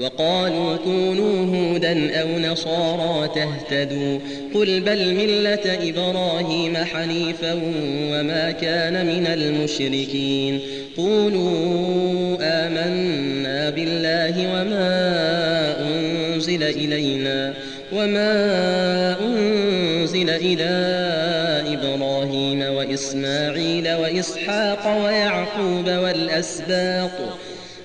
وقالوا كونوا هودا أو نصارى تهتدوا قل بل ملة إبراهيم حنيفا وما كان من المشركين قولوا آمنا بالله وما أنزل إلينا وما أنزل إلى إبراهيم وإسماعيل وإسحاق ويعقوب والأسباط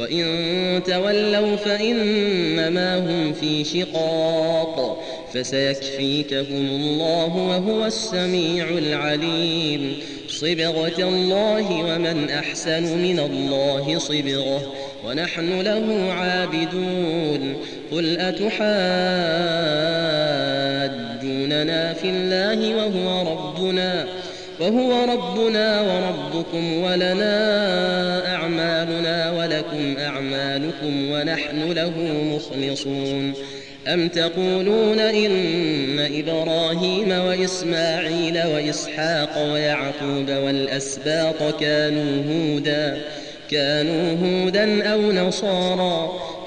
وإن تولوا فإنما هم في شقاق فسيكفيكهم الله وهو السميع العليم. صبغة الله ومن أحسن من الله صبغة ونحن له عابدون. قل أتحاجوننا في الله وهو ربنا وهو ربنا وربكم ولنا أعمالنا ولكم أعمالكم ونحن له مخلصون. أم تقولون إن إبراهيم وإسماعيل وإسحاق ويعقوب والأسباط كانوا هودا كانوا هودا أو نصارى